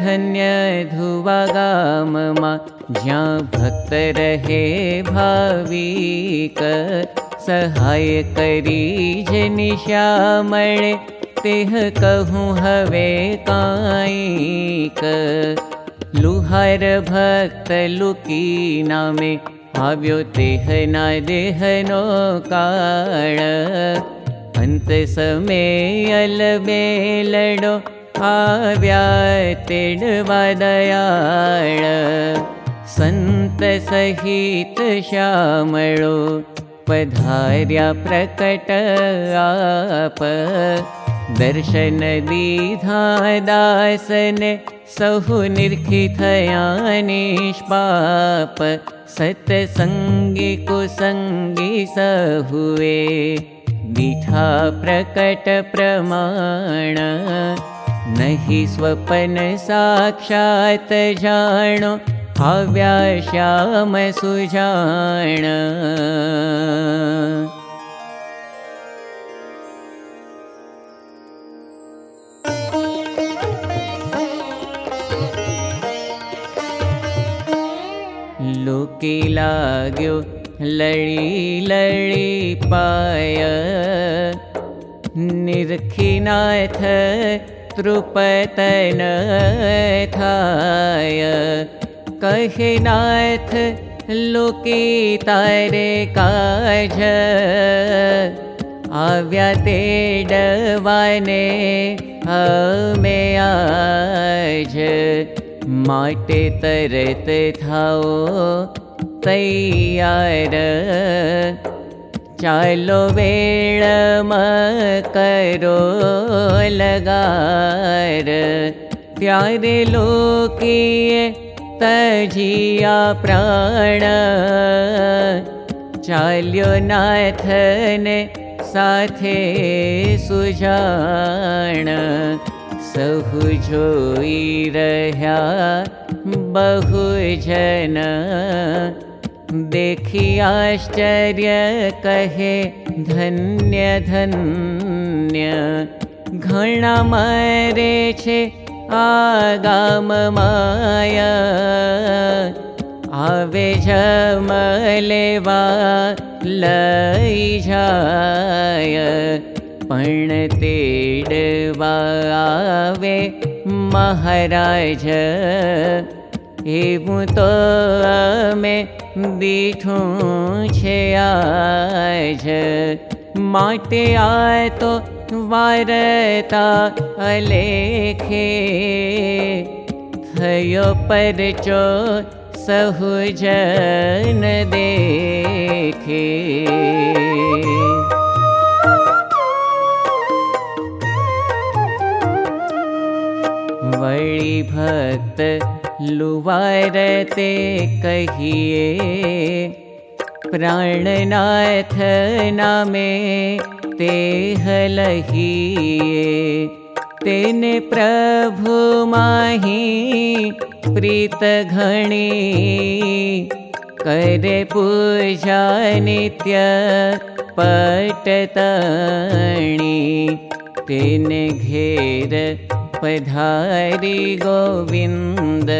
धन्य धुवा गाममा ज्या भक्त रहे भाविक सहाय करी जनि श्यामण तेह कहूँ हवे कायिक। लुहार भक्त लुकी नामे भक् लुकि नामेहना देह लडो व्या सन्तसहित श्यामळो पधार्या प्रकट आप। दर्शन दीधा दासन सहु निर्खिथयानिष्पाप सत्सङ्गी कुसङ्गी स हुवे दीठा प्रकट प्रमाण। नहि स्वपन साक्षात् जाणो हव्या श्याम सुजाण। लुकी लाग्यो लड़ी लड़ी पाय निर्खिनाथ तृपतन थाय। कहिनाथ लुकी तारे काज। आव्या ते डवाने हमे आज। माटे तरत थाओ तैयार चालो वेळ करो लगार। तजिया प्राण। चाल्यो नाथने साथे सुजाण। सहु जोई रहा बहु जन देखी आश्चर्य कहे धन्य धन्य। घणा मरे छे आगाम माया आवे जमलेवा लई जाय। पण तेडवावे महाराज। एवं दीठूं छे आज माटे आय तो वारता अलेखे थयो परचो सहुजन देखे। वळि भक्त लुवारते कहिए। प्राणनाथ नामे ते हलहिए तेने प्रभु माही प्रीत घणी करे पूजा नित्य पटतणी। तेने घेर पधारी गोविन्द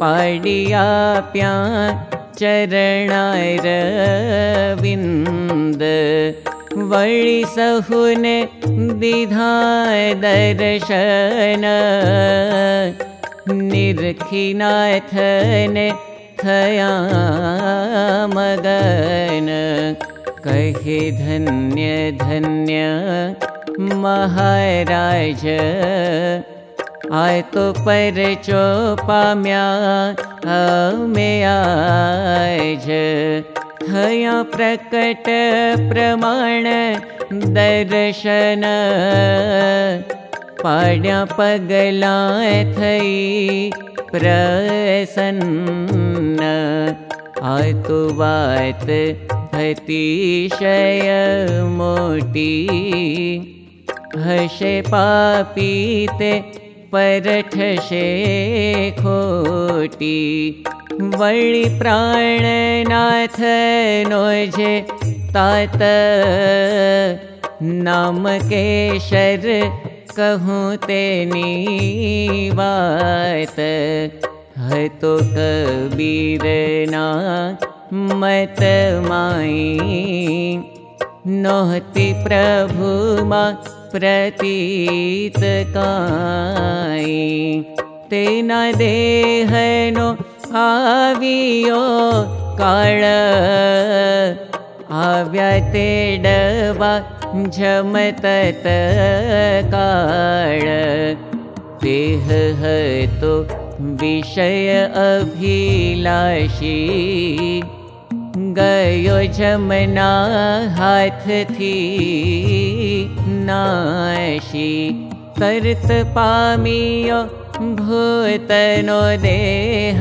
पाडिया प्या चरणाय रविन्द वळि सहुने दिधाय दर्शन निर्खिनाथने थया मगन कहे धन्य धन्य महाराज आय तो पर पाम्या मे आज। थया प्रकट प्रमाण दर्शन पाड्या पगला थई प्रसन्न। आय तो बात अतिशय मोटी हसे पापीते परठशे खोटी। वळि प्राणनाथ नोजे तात नाम केशर कहूँ तेनी बात है तो कबीर ना मत माई नोहति प्रभु मा प्रतीत काई। तेना ते डबा झमतत काळ। देह तो विषय अभिलाषी। गयो जमना हाथ थी करत पामियो भूतनो देह।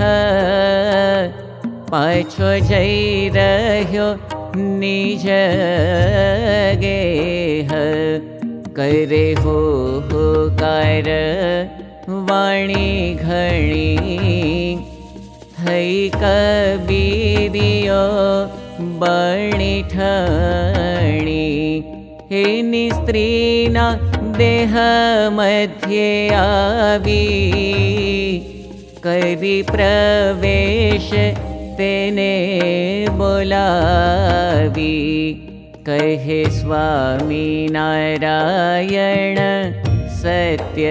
पाछो जई रह्यो निज गेह। करे हो कर वाणी घणी थई कबीरियो देह मध्ये प्रवेश तेने बोलावी। कहे स्वामी नारायण सत्य।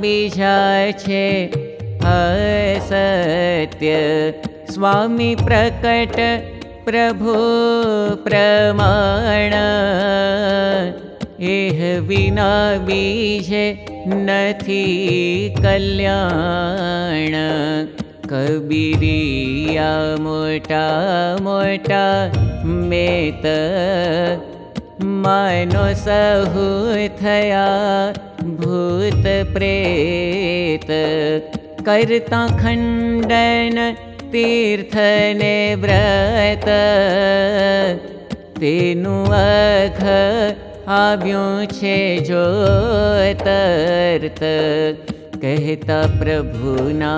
बीजा छे असत्य स्वामी प्रकट प्रभु प्रमाण। एह विना बीजे नथी कल्याण। कबीरिया मोटा मोटा मेत मानो सहु थया भूत प्रेत। करता खण्डन तीर्थने व्रत। छे जो तरत कहता प्रभुना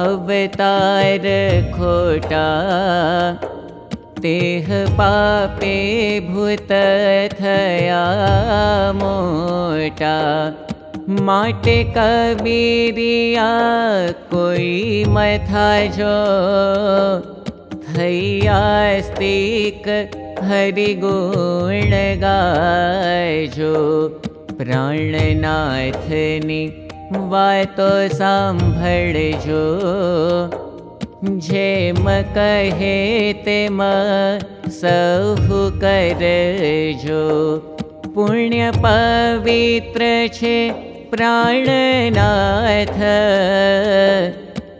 अवतार खोटा। तेह पापे भूत थया मोटा माटे कबीरिया कोई मथा जो थैया स्तिक हरि गुण गाजो। प्राणनाथनी वातो सांभळजो। जेम कहे तेम सहु करजो। पुण्य पवित्र छे प्राणनाथ।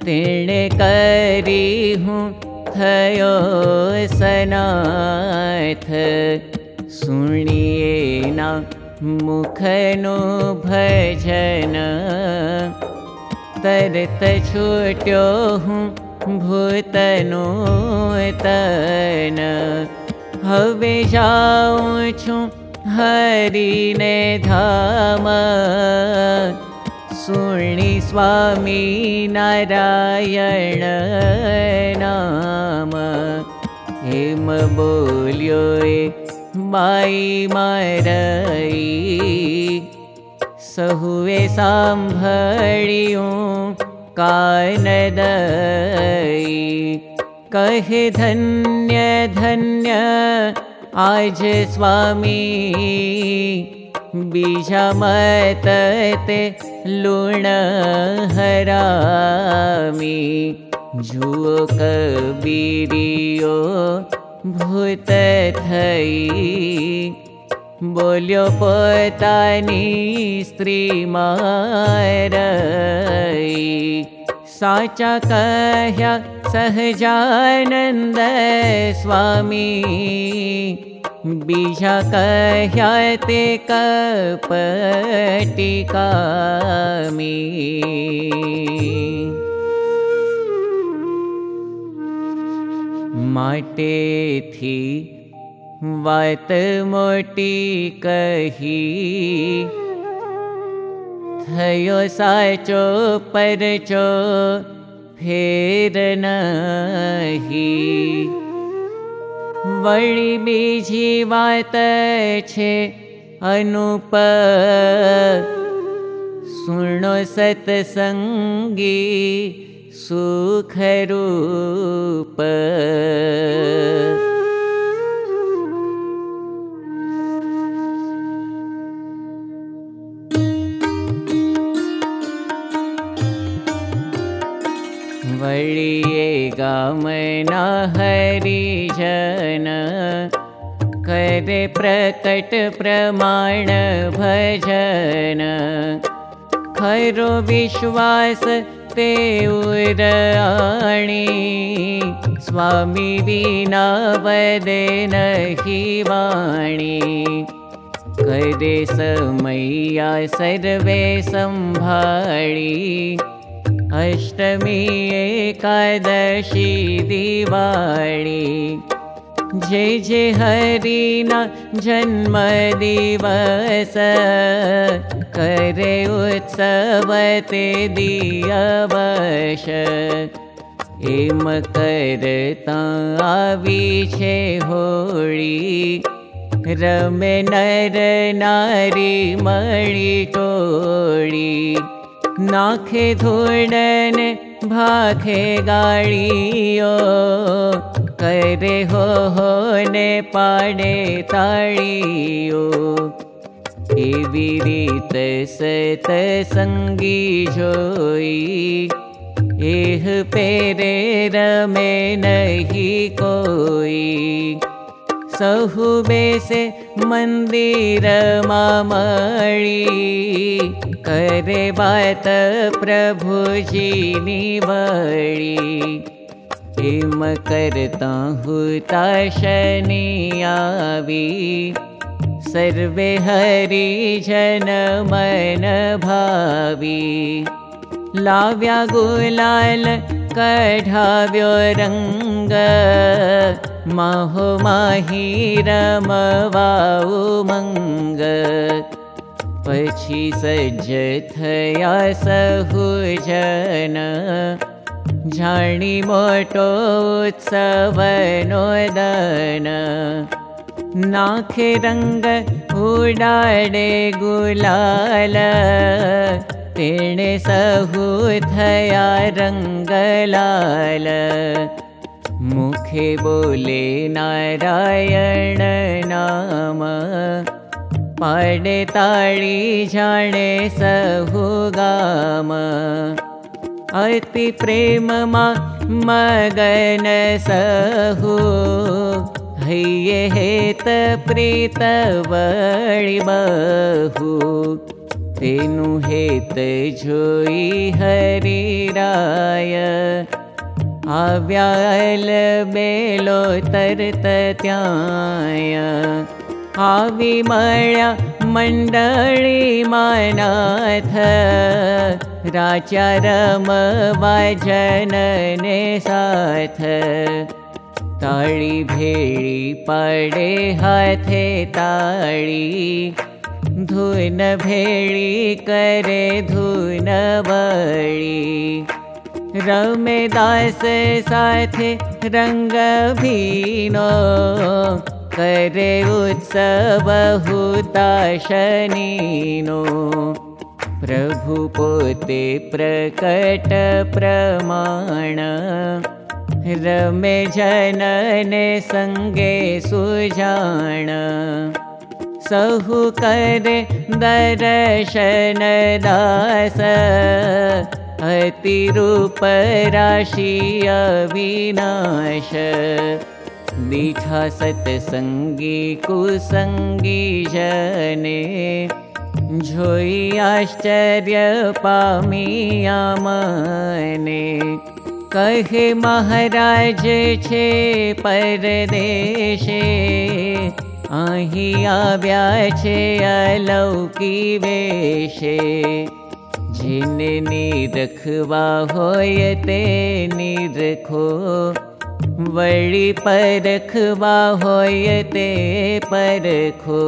तेणे करी हूँ थयो सनाथ। ना मुखनो भजन। तरत छूट्यो हूँ भूतनो तन। हवे हरि ने धाम। सुणी स्वामी नारायण नाम। हेम बोल्यो बाई मारई। सहुए सांभळियूं कहे धन्य धन्य आज स्वामी बीजा मतते लूण हरामी जुओ कबीरियो भूत थई। बोल्यो पोतानी स्त्री मारई साचा कह्या सहजानन्द स्वामी। बीजा कह्या ते कपटिकामी। माटे थी वात मोटी कही थयो साचो परचो फेर नहीं वळि बीजी वात अनुप। सुनो सत्सङ्गी सुखरूप वळिये गामना हरिजन करे प्रकट प्रमाण भजन। खरो विश्वास ते उराणी स्वामी विना वदे नहि वाणी। करे समैया सर्वे सम्भाळी अष्टमी एकादशी दिवाळी। जे जे हरिना जन्म दिवस करे उत्सव ते दियवश। एम करता छे होळी। रमे नर नारी मणि टोळी भाखे गाड़ियो करे हो ने पाड़े ताड़ियो। एवी रीत सत संगी जोई एह पेरे रमे नहीं कोई सहु बेसे मंदिर मामड़ी करे बात प्रभुजी निवड़ी एम करता हुता शनि आवी। सर्वे हरि जन मन भावी। लाव्या गुलाल कढाव्यो रंग माहो माही रमवाऊ मंग पछी सज्ज थया सहु जन। जाणी मोटो उत्सवनो दन। नाखे रंग उडाडे गुलाल। तेणे सहु थया रंगलाल मुखे बोले नारायण नाम। पाडे ताळी जाणे गाम। अति प्रेम मा मगन सहु। हैये हेत प्रीत वळि बहु। तेनु हेत जोई हरिराय आव्याल बेलो तरत त्याय. आवी मळ्या मण्डळी मानाथ. राजा रमवाजनने साथ. ताळी भेळी पाडे हाथे ताळी. धुन भेळी करे धुन वळी रमे दास साथे रंग भीनो करे हुता शनीनो। प्रभु पोते प्रकट प्रमाण। रमे जनने संगे सुजाण। सहु करे दर्शन दास अतिरूप राशि अविनाश। मीठा सत्सङ्गी कुसङ्गी जने। झोई आश्चर्य पामिया मने कहे महाराज छे परदेशे। आही आव्या छे अलौकी वेशे जिने निरखवा होय ते निरखो परखवा होय ते परखो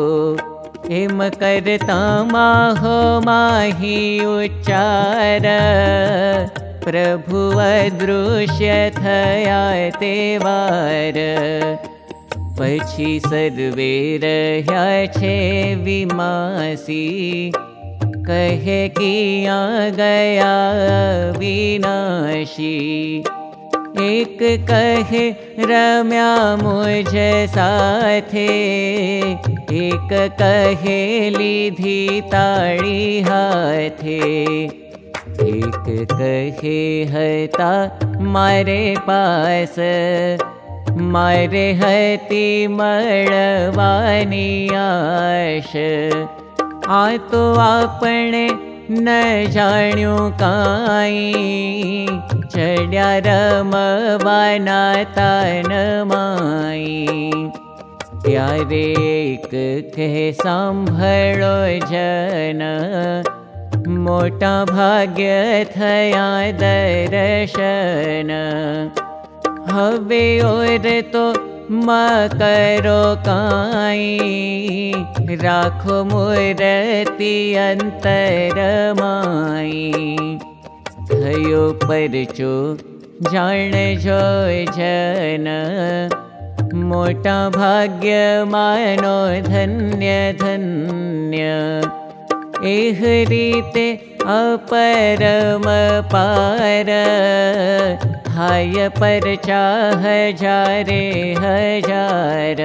एम करता माहो माही उच्चार। प्रभु अदृश्य थया ते वार। पछी सर्वे रह्या छे विमासी कहे किया गया विनाशी एक कहे रम्या मुझ साथे। एक कहे लीधी ताड़ी हाथे। एक कहे हता मारे पास। मारे हती मळवानी आश आ तो आपणे न जाण्यो काई। चढ़्या रमवाना तान माई। त्यारे एक कह सांभळो जन। मोटा भाग्य थया दर्शन। हवे और तो मकरो काई। राखो मूर्ति जान जो जन। मोटा भाग्य मानो धन्य धन्य। एह रीते अपरम पार हाय पर चाह जारे हजार।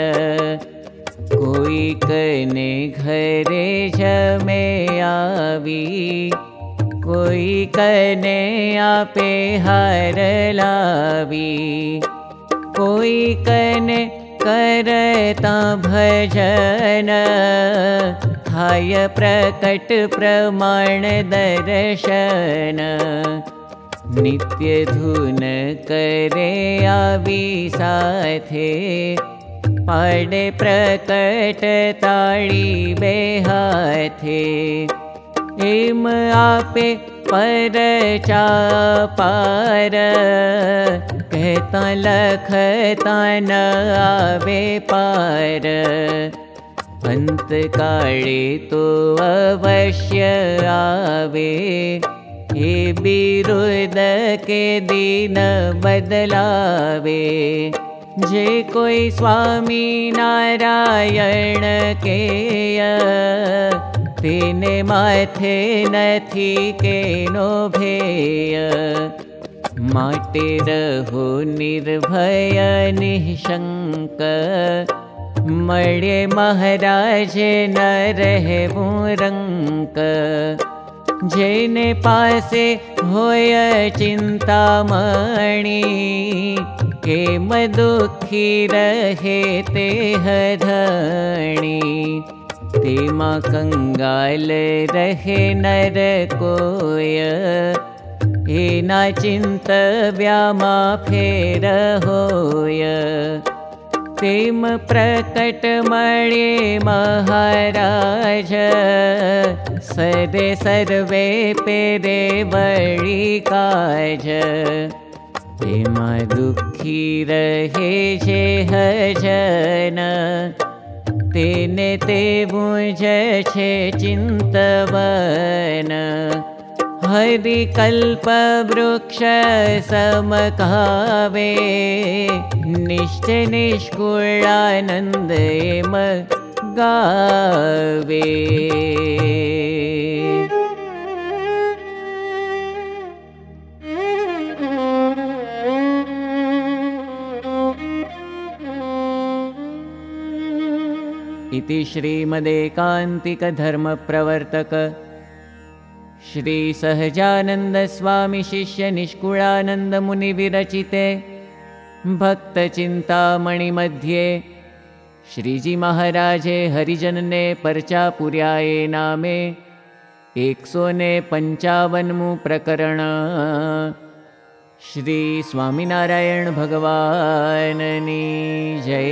कोई कने घरे जमे आवी। कोई कने आपे हार लावी। कोई कने करता भजन। हाय प्रकट प्रमाण दर्शन नित्य धुन करे आवी साथे पाडे प्रकट ताड़ी बेहाथे। एम आपे पर चापार। कहता लखता न आवे पार। अंत काले तो अवश्य आवे दिन बदलावे। जे कोई स्वामी नारायण के तेने माथे नथी के नो भेय। माटे रहो निर्भय निशंक मळे महाराज न रहे रंक जेने पासे होय चिंता मणि के मदुखी रहे ते हधणी तेमा कंगाल रहे नर कोय चिंत व्यामा फेर होय तेम प्रकट मणे महाराज सदे तेमा दुखी रहे जे हजन तेने ते छे चिंतवन हरिकल्पवृक्ष समकावे। निश्च निष्कुलानन्देम गावे। इति श्रीमदेकान्तिकधर्मप्रवर्तक श्रीसहजानन्दस्वामी शिष्यनिष्कुलानन्दमुनिविरचिते भक्तचिन्तामणिमध्ये श्रीजीमहाराजे हरिजनने पर्चापुर्याये नामे एकसोने पञ्चावन्मु प्रकरण। श्रीस्वामिनारायण भगवाननी जय